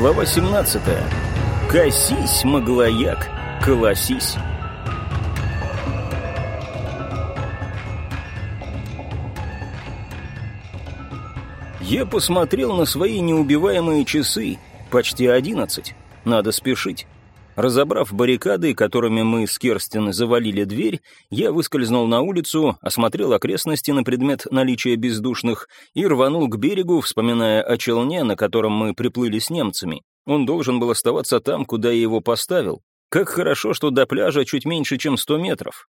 Глава 17. Косись, моглояк, колосись. Я посмотрел на свои неубиваемые часы. Почти одиннадцать. Надо спешить. Разобрав баррикады, которыми мы с Керстин завалили дверь, я выскользнул на улицу, осмотрел окрестности на предмет наличия бездушных и рванул к берегу, вспоминая о челне, на котором мы приплыли с немцами. Он должен был оставаться там, куда я его поставил. Как хорошо, что до пляжа чуть меньше, чем сто метров.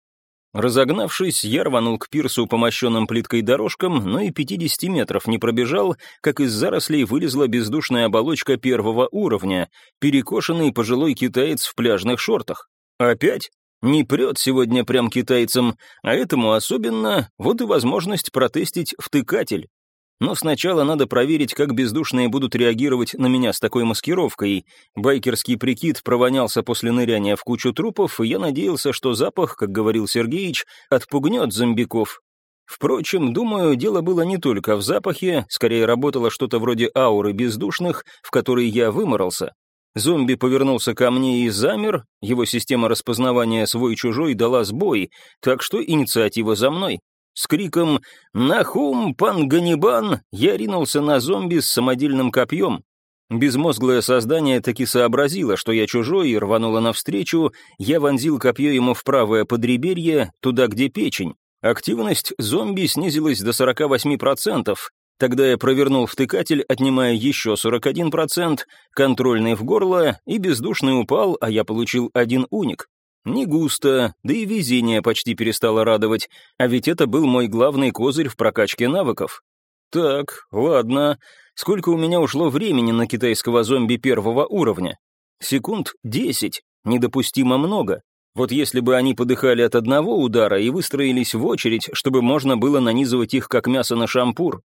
Разогнавшись, я рванул к пирсу по мощенным плиткой дорожкам, но и 50 метров не пробежал, как из зарослей вылезла бездушная оболочка первого уровня, перекошенный пожилой китаец в пляжных шортах. Опять? Не прет сегодня прям китайцам, а этому особенно, вот и возможность протестить втыкатель. Но сначала надо проверить, как бездушные будут реагировать на меня с такой маскировкой. Байкерский прикид провонялся после ныряния в кучу трупов, и я надеялся, что запах, как говорил Сергеич, отпугнет зомбиков. Впрочем, думаю, дело было не только в запахе, скорее работало что-то вроде ауры бездушных, в которой я выморался. Зомби повернулся ко мне и замер, его система распознавания свой-чужой дала сбой, так что инициатива за мной. С криком «Нахум, пан Ганнибан!» я ринулся на зомби с самодельным копьем. Безмозглое создание таки сообразило, что я чужой, и рвануло навстречу, я вонзил копье ему в правое подреберье, туда, где печень. Активность зомби снизилась до 48%. Тогда я провернул втыкатель, отнимая еще 41%, контрольный в горло, и бездушный упал, а я получил один уник. Не густо, да и везение почти перестало радовать, а ведь это был мой главный козырь в прокачке навыков. Так, ладно, сколько у меня ушло времени на китайского зомби первого уровня? Секунд десять, недопустимо много. Вот если бы они подыхали от одного удара и выстроились в очередь, чтобы можно было нанизывать их как мясо на шампур.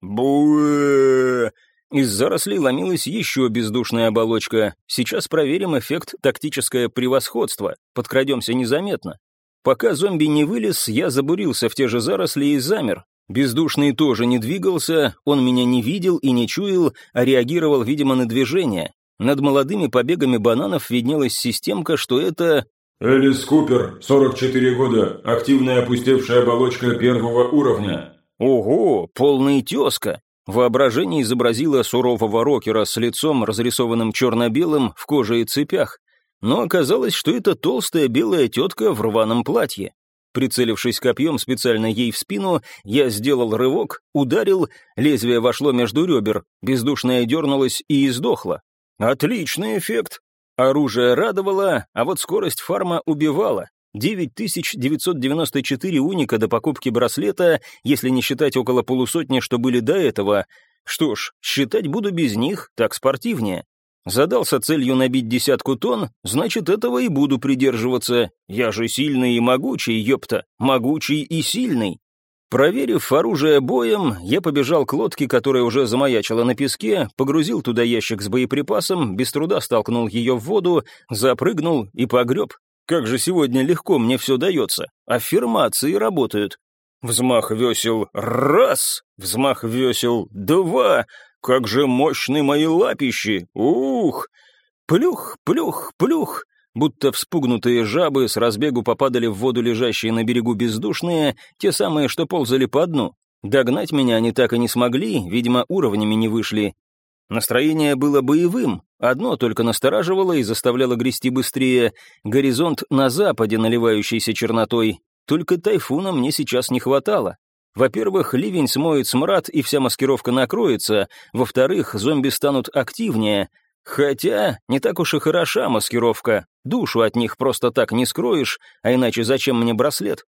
Буэ! Из зарослей ломилась еще бездушная оболочка. Сейчас проверим эффект тактическое превосходство. Подкрадемся незаметно. Пока зомби не вылез, я забурился в те же заросли и замер. Бездушный тоже не двигался, он меня не видел и не чуял, а реагировал, видимо, на движение. Над молодыми побегами бананов виднелась системка, что это... «Элис Купер, 44 года, активная опустевшая оболочка первого уровня». «Ого, полный тезка!» Воображение изобразило сурового рокера с лицом, разрисованным черно-белым, в коже и цепях. Но оказалось, что это толстая белая тетка в рваном платье. Прицелившись копьем специально ей в спину, я сделал рывок, ударил, лезвие вошло между ребер, бездушная дернулась и издохла. Отличный эффект. Оружие радовало, а вот скорость фарма убивала. 9994 уника до покупки браслета, если не считать около полусотни, что были до этого. Что ж, считать буду без них, так спортивнее. Задался целью набить десятку тонн, значит, этого и буду придерживаться. Я же сильный и могучий, ёпта, могучий и сильный. Проверив оружие боем, я побежал к лодке, которая уже замаячила на песке, погрузил туда ящик с боеприпасом, без труда столкнул ее в воду, запрыгнул и погреб. Как же сегодня легко мне все дается. Аффирмации работают. Взмах весел — раз, взмах весел — два. Как же мощны мои лапищи! Ух! Плюх, плюх, плюх! Будто вспугнутые жабы с разбегу попадали в воду лежащие на берегу бездушные, те самые, что ползали по дну. Догнать меня они так и не смогли, видимо, уровнями не вышли. Настроение было боевым, одно только настораживало и заставляло грести быстрее. Горизонт на западе, наливающийся чернотой. Только тайфуна мне сейчас не хватало. Во-первых, ливень смоет смрад, и вся маскировка накроется. Во-вторых, зомби станут активнее. Хотя, не так уж и хороша маскировка. Душу от них просто так не скроешь, а иначе зачем мне браслет?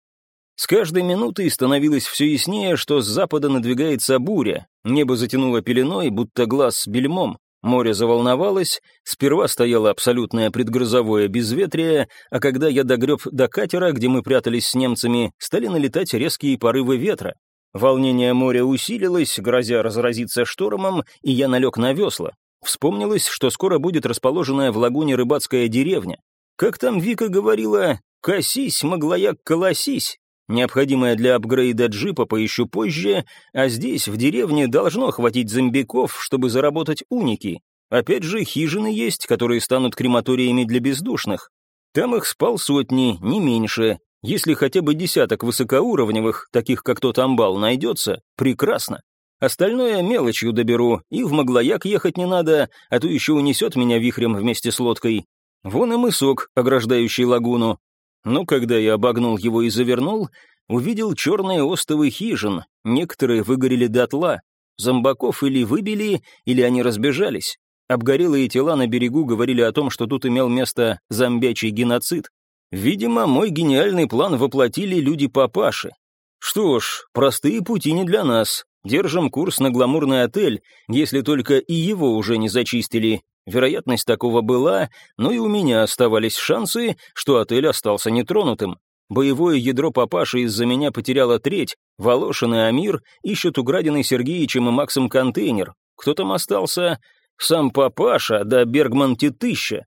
С каждой минутой становилось все яснее, что с запада надвигается буря. Небо затянуло пеленой, будто глаз с бельмом. Море заволновалось, сперва стояло абсолютное предгрозовое безветрие, а когда я догреб до катера, где мы прятались с немцами, стали налетать резкие порывы ветра. Волнение моря усилилось, грозя разразиться штормом, и я налег на весла. Вспомнилось, что скоро будет расположенная в лагуне рыбацкая деревня. Как там Вика говорила, «Косись, моглояк, колосись», Необходимое для апгрейда джипа поищу позже, а здесь, в деревне, должно хватить зомбиков, чтобы заработать уники. Опять же, хижины есть, которые станут крематориями для бездушных. Там их спал сотни, не меньше. Если хотя бы десяток высокоуровневых, таких как тот амбал, найдется, прекрасно. Остальное мелочью доберу, и в Маглояк ехать не надо, а то еще унесет меня вихрем вместе с лодкой. Вон и мысок, ограждающий лагуну. Но когда я обогнул его и завернул, увидел черные остовы хижин, некоторые выгорели дотла. Зомбаков или выбили, или они разбежались. Обгорелые тела на берегу говорили о том, что тут имел место зомбячий геноцид. Видимо, мой гениальный план воплотили люди-папаши. Что ж, простые пути не для нас. Держим курс на гламурный отель, если только и его уже не зачистили. Вероятность такого была, но и у меня оставались шансы, что отель остался нетронутым. Боевое ядро папаши из-за меня потеряло треть, Волошин и Амир ищут украденный Сергеичем и Максом контейнер. Кто там остался? Сам папаша, да Бергман Титыща.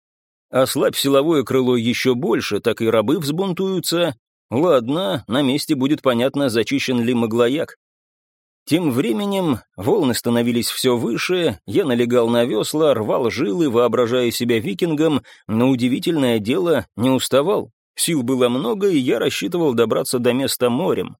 Ослабь силовое крыло еще больше, так и рабы взбунтуются. Ладно, на месте будет понятно, зачищен ли Маглояк. Тем временем волны становились все выше, я налегал на весла, рвал жилы, воображая себя викингом, но удивительное дело, не уставал. Сил было много, и я рассчитывал добраться до места морем.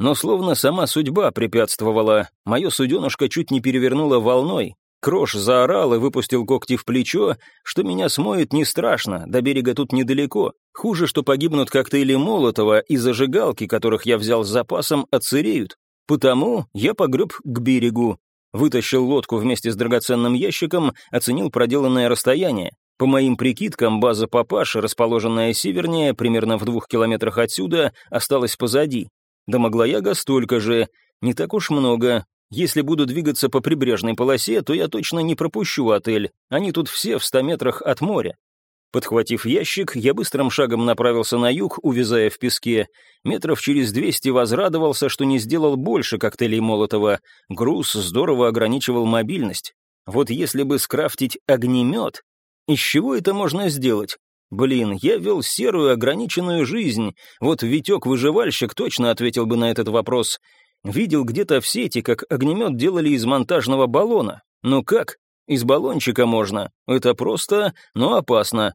Но словно сама судьба препятствовала, мое суденышко чуть не перевернуло волной, Крош заорал и выпустил когти в плечо, что меня смоет не страшно, до берега тут недалеко. Хуже, что погибнут коктейли Молотова и зажигалки, которых я взял с запасом, отсыреют. Потому я погреб к берегу. Вытащил лодку вместе с драгоценным ящиком, оценил проделанное расстояние. По моим прикидкам, база Папаши, расположенная севернее, примерно в двух километрах отсюда, осталась позади. До Маглояга столько же, не так уж много, если буду двигаться по прибрежной полосе, то я точно не пропущу отель. Они тут все в ста метрах от моря. Подхватив ящик, я быстрым шагом направился на юг, увязая в песке. Метров через двести возрадовался, что не сделал больше коктейлей Молотова. Груз здорово ограничивал мобильность. Вот если бы скрафтить огнемет, из чего это можно сделать? Блин, я вел серую ограниченную жизнь. Вот Витек-выживальщик точно ответил бы на этот вопрос. Видел где-то в сети, как огнемет делали из монтажного баллона. Но как? Из баллончика можно. Это просто, но опасно.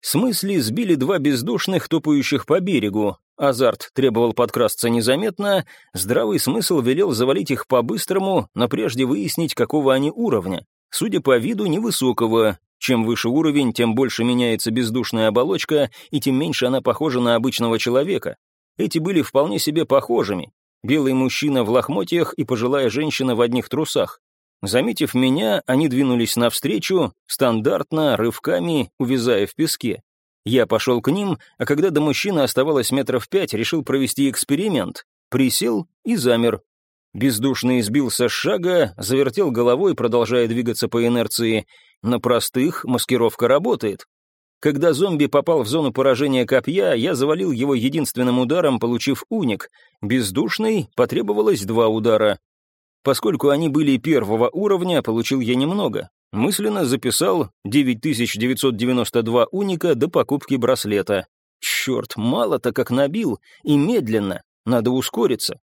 С мысли сбили два бездушных, топающих по берегу. Азарт требовал подкрасться незаметно, здравый смысл велел завалить их по-быстрому, но прежде выяснить, какого они уровня. Судя по виду, невысокого. Чем выше уровень, тем больше меняется бездушная оболочка, и тем меньше она похожа на обычного человека. Эти были вполне себе похожими, белый мужчина в лохмотьях и пожилая женщина в одних трусах. Заметив меня, они двинулись навстречу, стандартно, рывками, увязая в песке. Я пошел к ним, а когда до мужчины оставалось метров пять, решил провести эксперимент. Присел и замер. Бездушный сбился с шага, завертел головой, продолжая двигаться по инерции. На простых маскировка работает. Когда зомби попал в зону поражения копья, я завалил его единственным ударом, получив уник. Бездушный потребовалось два удара. Поскольку они были первого уровня, получил я немного. Мысленно записал 9992 уника до покупки браслета. Черт, мало-то как набил, и медленно, надо ускориться.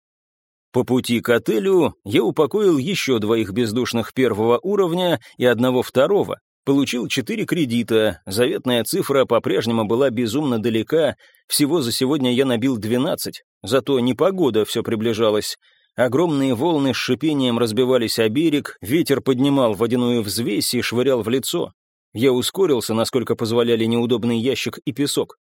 По пути к отелю я упокоил еще двоих бездушных первого уровня и одного второго. Получил четыре кредита, заветная цифра по-прежнему была безумно далека, всего за сегодня я набил двенадцать. зато непогода все приближалась. Огромные волны с шипением разбивались о берег, ветер поднимал водяную взвесь и швырял в лицо. Я ускорился, насколько позволяли неудобный ящик и песок.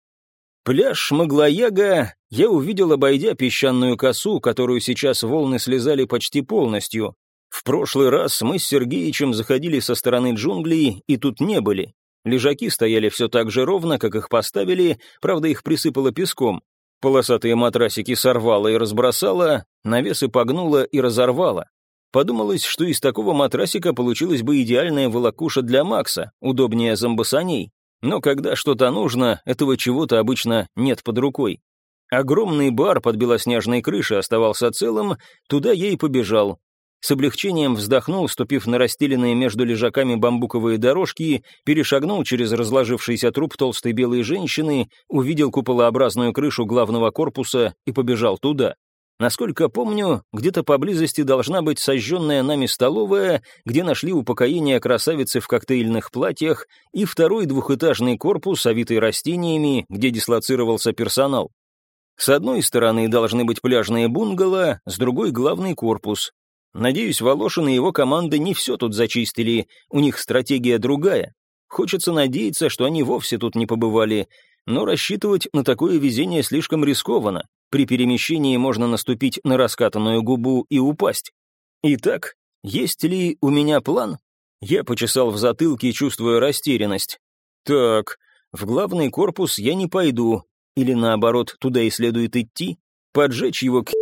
Пляж Шмаглояга я увидел, обойдя песчаную косу, которую сейчас волны слезали почти полностью. В прошлый раз мы с Сергеичем заходили со стороны джунглей и тут не были. Лежаки стояли все так же ровно, как их поставили, правда, их присыпало песком. Полосатые матрасики сорвало и разбросало, навесы погнуло и разорвало. Подумалось, что из такого матрасика получилась бы идеальная волокуша для Макса, удобнее зомбосаней. Но когда что-то нужно, этого чего-то обычно нет под рукой. Огромный бар под белоснежной крышей оставался целым, туда я и побежал, с облегчением вздохнул, ступив на расстеленные между лежаками бамбуковые дорожки, перешагнул через разложившийся труп толстой белой женщины, увидел куполообразную крышу главного корпуса и побежал туда. Насколько помню, где-то поблизости должна быть сожженная нами столовая, где нашли упокоение красавицы в коктейльных платьях, и второй двухэтажный корпус, овитый растениями, где дислоцировался персонал. С одной стороны должны быть пляжные бунгало, с другой — главный корпус. Надеюсь, Волошин и его команда не все тут зачистили, у них стратегия другая. Хочется надеяться, что они вовсе тут не побывали, но рассчитывать на такое везение слишком рискованно. При перемещении можно наступить на раскатанную губу и упасть. Итак, есть ли у меня план? Я почесал в затылке, чувствуя растерянность. Так, в главный корпус я не пойду. Или наоборот, туда и следует идти? Поджечь его к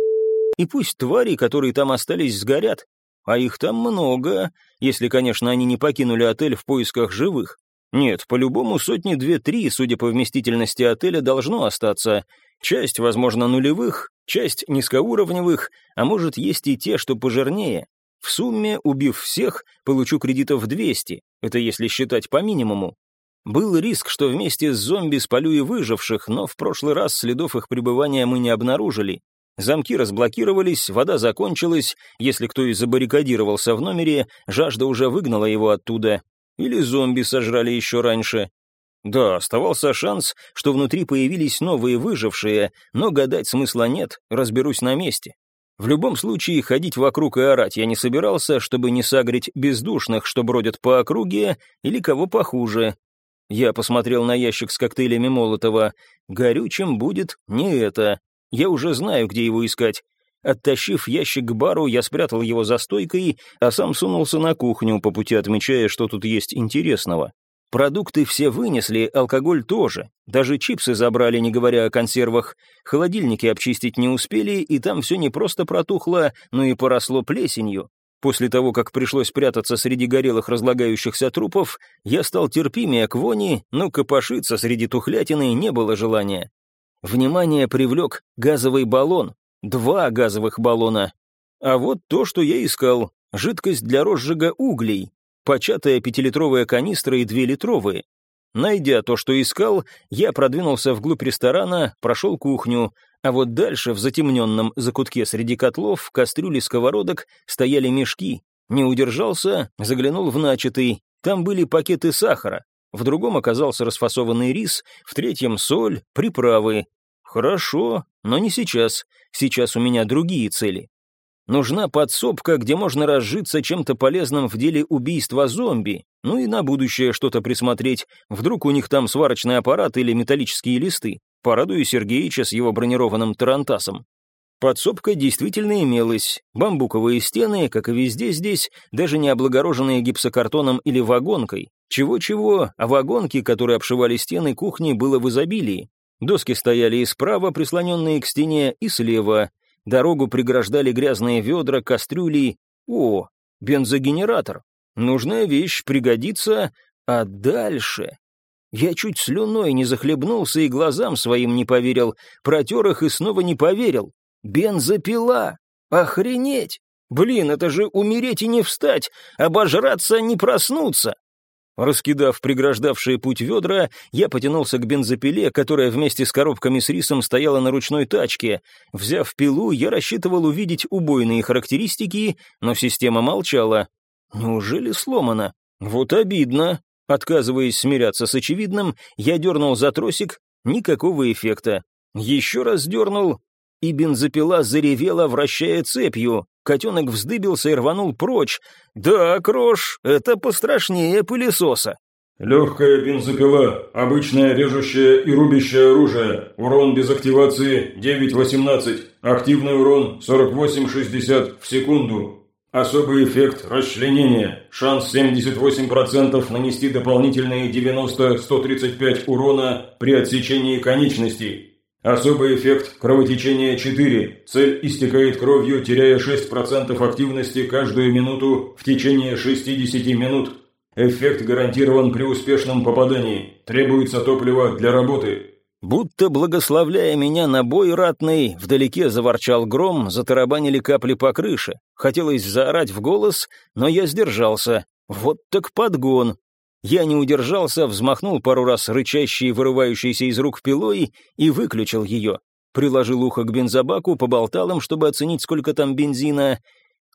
и пусть твари, которые там остались, сгорят. А их там много, если, конечно, они не покинули отель в поисках живых. Нет, по-любому сотни две-три, судя по вместительности отеля, должно остаться. Часть, возможно, нулевых, часть низкоуровневых, а может, есть и те, что пожирнее. В сумме, убив всех, получу кредитов 200, это если считать по минимуму. Был риск, что вместе с зомби спалю и выживших, но в прошлый раз следов их пребывания мы не обнаружили. Замки разблокировались, вода закончилась, если кто и забаррикадировался в номере, жажда уже выгнала его оттуда, или зомби сожрали еще раньше. Да, оставался шанс, что внутри появились новые выжившие, но гадать смысла нет, разберусь на месте. В любом случае, ходить вокруг и орать я не собирался, чтобы не сагрить бездушных, что бродят по округе, или кого похуже. Я посмотрел на ящик с коктейлями Молотова. Горючим будет не это. Я уже знаю, где его искать. Оттащив ящик к бару, я спрятал его за стойкой, а сам сунулся на кухню, по пути отмечая, что тут есть интересного. Продукты все вынесли, алкоголь тоже. Даже чипсы забрали, не говоря о консервах. Холодильники обчистить не успели, и там все не просто протухло, но и поросло плесенью. После того, как пришлось прятаться среди горелых разлагающихся трупов, я стал терпимее к вони, но копошиться среди тухлятины не было желания. Внимание привлек газовый баллон, Два газовых баллона. А вот то, что я искал. Жидкость для розжига углей. Початая пятилитровая канистра и две литровые. Найдя то, что искал, я продвинулся вглубь ресторана, прошел кухню, а вот дальше, в затемненном закутке среди котлов, кастрюли, сковородок, стояли мешки. Не удержался, заглянул в начатый. Там были пакеты сахара. В другом оказался расфасованный рис, в третьем — соль, приправы. Хорошо, но не сейчас. Сейчас у меня другие цели. Нужна подсобка, где можно разжиться чем-то полезным в деле убийства зомби, ну и на будущее что-то присмотреть, вдруг у них там сварочный аппарат или металлические листы. Порадую Сергеича с его бронированным тарантасом. Подсобка действительно имелась. Бамбуковые стены, как и везде здесь, даже не облагороженные гипсокартоном или вагонкой. Чего-чего, а вагонки, которые обшивали стены кухни, было в изобилии. Доски стояли и справа, прислоненные к стене, и слева. Дорогу преграждали грязные ведра, кастрюли. О, бензогенератор. Нужная вещь, пригодится. А дальше... Я чуть слюной не захлебнулся и глазам своим не поверил, протер их и снова не поверил. Бензопила! Охренеть! Блин, это же умереть и не встать, обожраться, не проснуться. Раскидав преграждавшие путь ведра, я потянулся к бензопиле, которая вместе с коробками с рисом стояла на ручной тачке. Взяв пилу, я рассчитывал увидеть убойные характеристики, но система молчала. Неужели сломана? Вот обидно. Отказываясь смиряться с очевидным, я дернул за тросик, никакого эффекта. Еще раз дернул, и бензопила заревела, вращая цепью. Котенок вздыбился и рванул прочь. «Да, Крош, это пострашнее пылесоса». «Легкая бензопила, обычное режущее и рубящее оружие, урон без активации 9-18, активный урон 48-60 в секунду, особый эффект расчленения, шанс 78% нанести дополнительные 90-135 урона при отсечении конечностей». Особый эффект кровотечения 4. Цель истекает кровью, теряя 6% активности каждую минуту в течение 60 минут. Эффект гарантирован при успешном попадании. Требуется топливо для работы. Будто благословляя меня на бой ратный, вдалеке заворчал гром, затарабанили капли по крыше. Хотелось заорать в голос, но я сдержался. Вот так подгон. Я не удержался, взмахнул пару раз рычащей, вырывающейся из рук пилой и выключил ее. Приложил ухо к бензобаку, поболтал им, чтобы оценить, сколько там бензина.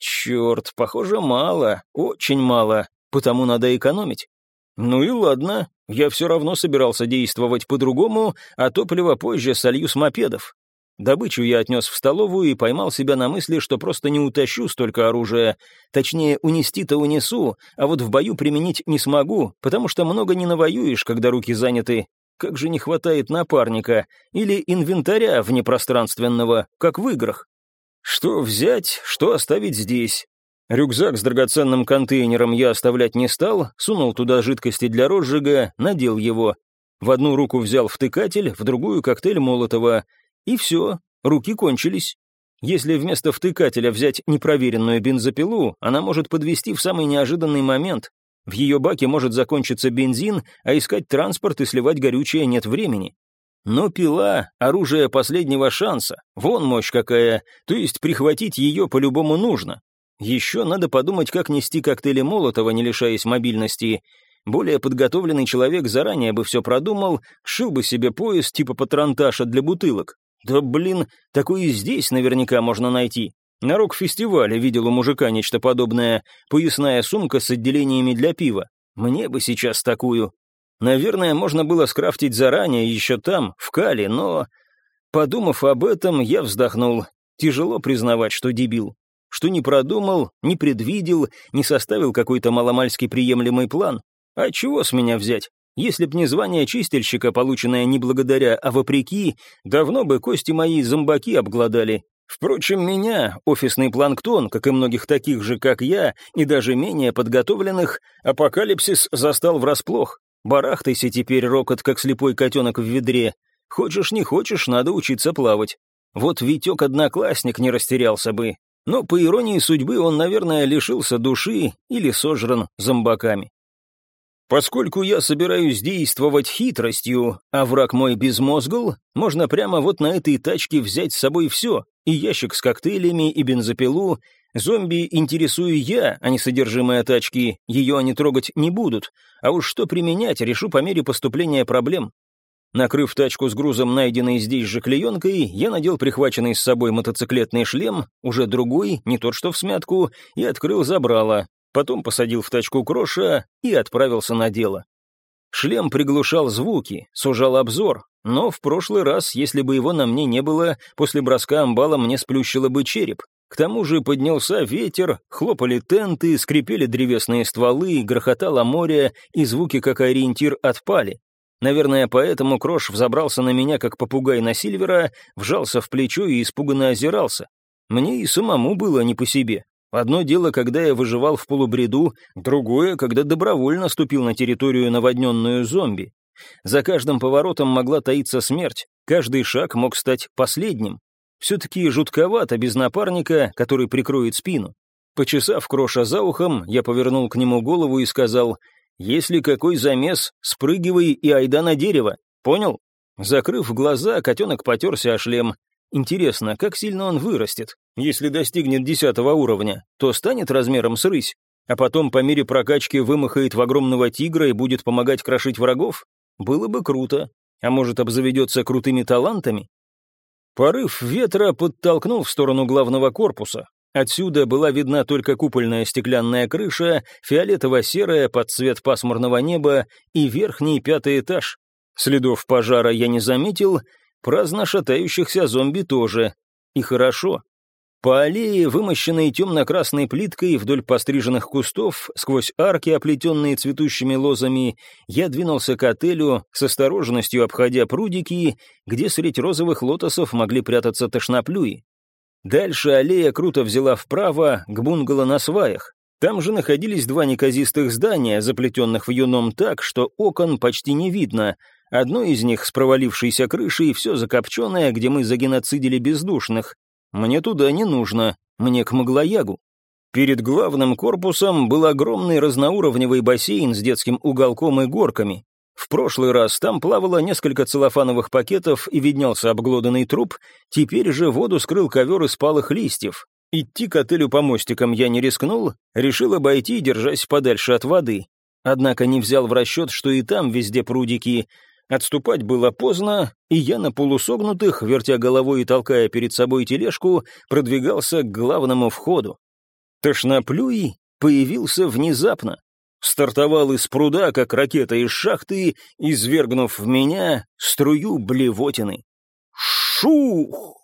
Черт, похоже, мало, очень мало, потому надо экономить. Ну и ладно, я все равно собирался действовать по-другому, а топливо позже солью с мопедов. Добычу я отнес в столовую и поймал себя на мысли, что просто не утащу столько оружия. Точнее, унести-то унесу, а вот в бою применить не смогу, потому что много не навоюешь, когда руки заняты. Как же не хватает напарника или инвентаря внепространственного, как в играх. Что взять, что оставить здесь? Рюкзак с драгоценным контейнером я оставлять не стал, сунул туда жидкости для розжига, надел его. В одну руку взял втыкатель, в другую коктейль Молотова — и все, руки кончились. Если вместо втыкателя взять непроверенную бензопилу, она может подвести в самый неожиданный момент. В ее баке может закончиться бензин, а искать транспорт и сливать горючее нет времени. Но пила — оружие последнего шанса. Вон мощь какая, то есть прихватить ее по-любому нужно. Еще надо подумать, как нести коктейли Молотова, не лишаясь мобильности. Более подготовленный человек заранее бы все продумал, шил бы себе пояс типа патронташа для бутылок. Да блин, такое и здесь наверняка можно найти. На рок-фестивале видел у мужика нечто подобное, поясная сумка с отделениями для пива. Мне бы сейчас такую. Наверное, можно было скрафтить заранее, еще там, в Кале, но... Подумав об этом, я вздохнул. Тяжело признавать, что дебил. Что не продумал, не предвидел, не составил какой-то маломальский приемлемый план. А чего с меня взять? Если б не звание чистильщика, полученное не благодаря, а вопреки, давно бы кости мои зомбаки обглодали. Впрочем, меня, офисный планктон, как и многих таких же, как я, и даже менее подготовленных, апокалипсис застал врасплох. Барахтайся теперь, рокот, как слепой котенок в ведре. Хочешь, не хочешь, надо учиться плавать. Вот Витек-одноклассник не растерялся бы. Но, по иронии судьбы, он, наверное, лишился души или сожран зомбаками. Поскольку я собираюсь действовать хитростью, а враг мой безмозгл, можно прямо вот на этой тачке взять с собой все, и ящик с коктейлями, и бензопилу. Зомби интересую я, а не содержимое тачки, ее они трогать не будут, а уж что применять, решу по мере поступления проблем. Накрыв тачку с грузом, найденной здесь же клеенкой, я надел прихваченный с собой мотоциклетный шлем, уже другой, не тот что в смятку, и открыл забрало, потом посадил в тачку Кроша и отправился на дело. Шлем приглушал звуки, сужал обзор, но в прошлый раз, если бы его на мне не было, после броска амбала мне сплющило бы череп. К тому же поднялся ветер, хлопали тенты, скрипели древесные стволы, грохотало море, и звуки как ориентир отпали. Наверное, поэтому Крош взобрался на меня, как попугай на Сильвера, вжался в плечо и испуганно озирался. Мне и самому было не по себе. Одно дело, когда я выживал в полубреду, другое, когда добровольно ступил на территорию, наводненную зомби. За каждым поворотом могла таиться смерть, каждый шаг мог стать последним. Все-таки жутковато без напарника, который прикроет спину. Почесав Кроша за ухом, я повернул к нему голову и сказал, «Если какой замес, спрыгивай и айда на дерево, понял?» Закрыв глаза, котенок потерся о шлем. Интересно, как сильно он вырастет? Если достигнет десятого уровня, то станет размером с рысь, а потом по мере прокачки вымахает в огромного тигра и будет помогать крошить врагов? Было бы круто. А может, обзаведется крутыми талантами? Порыв ветра подтолкнул в сторону главного корпуса. Отсюда была видна только купольная стеклянная крыша, фиолетово-серая под цвет пасмурного неба и верхний пятый этаж. Следов пожара я не заметил, Праздно шатающихся зомби тоже. И хорошо. По аллее, вымощенной темно-красной плиткой вдоль постриженных кустов, сквозь арки, оплетенные цветущими лозами, я двинулся к отелю, с осторожностью обходя прудики, где средь розовых лотосов могли прятаться тошноплюи. Дальше аллея круто взяла вправо, к бунгало на сваях. Там же находились два неказистых здания, заплетенных в юном так, что окон почти не видно, Одно из них с провалившейся крышей, все закопченное, где мы загеноцидили бездушных. Мне туда не нужно, мне к Маглоягу. Перед главным корпусом был огромный разноуровневый бассейн с детским уголком и горками. В прошлый раз там плавало несколько целлофановых пакетов и виднелся обглоданный труп, теперь же воду скрыл ковер из палых листьев. Идти к отелю по мостикам я не рискнул, решил обойти, держась подальше от воды. Однако не взял в расчет, что и там везде прудики, Отступать было поздно, и я на полусогнутых, вертя головой и толкая перед собой тележку, продвигался к главному входу. Тошноплюй появился внезапно. Стартовал из пруда, как ракета из шахты, извергнув в меня струю блевотины. Шух!